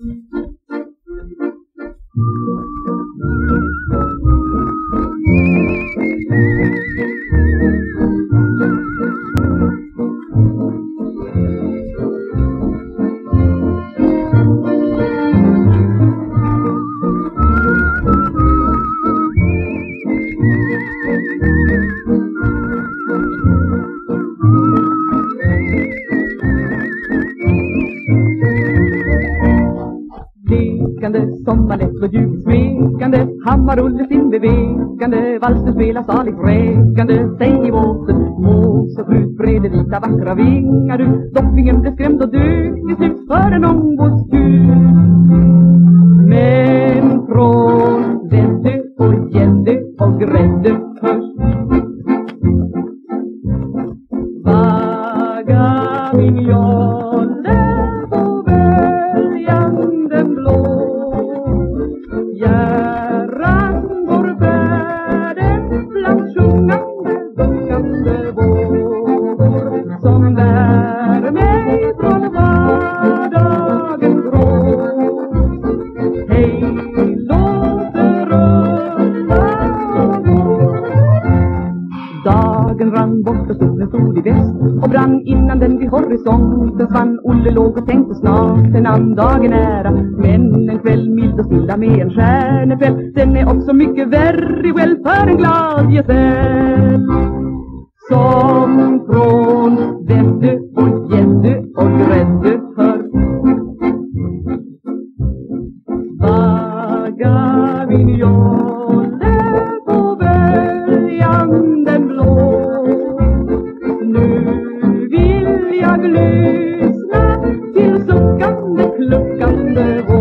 Thank mm -hmm. you. Lekande sommarnätt och djupt, smekande Hammar-Olle sin bevekande Valsen spelar saligt räkande Säg i båten Mås och krut, brede vita vackra vingar du. Doppingen blev skrämd och dök i slut för en ångbåtskur. Men från Vände och Gäddö och grädde hörs Vagga Someday, someday, someday, someday, someday, someday, Dagen rann bort och solen stod i väst och brann innan den vid horisonten svann. Olle låg och tänkte snart en annan dagen nära. Men en kväll mild och stilla med en stjärnefäll den är också mycket very well för en glad gesäll. Som look, look on the wall.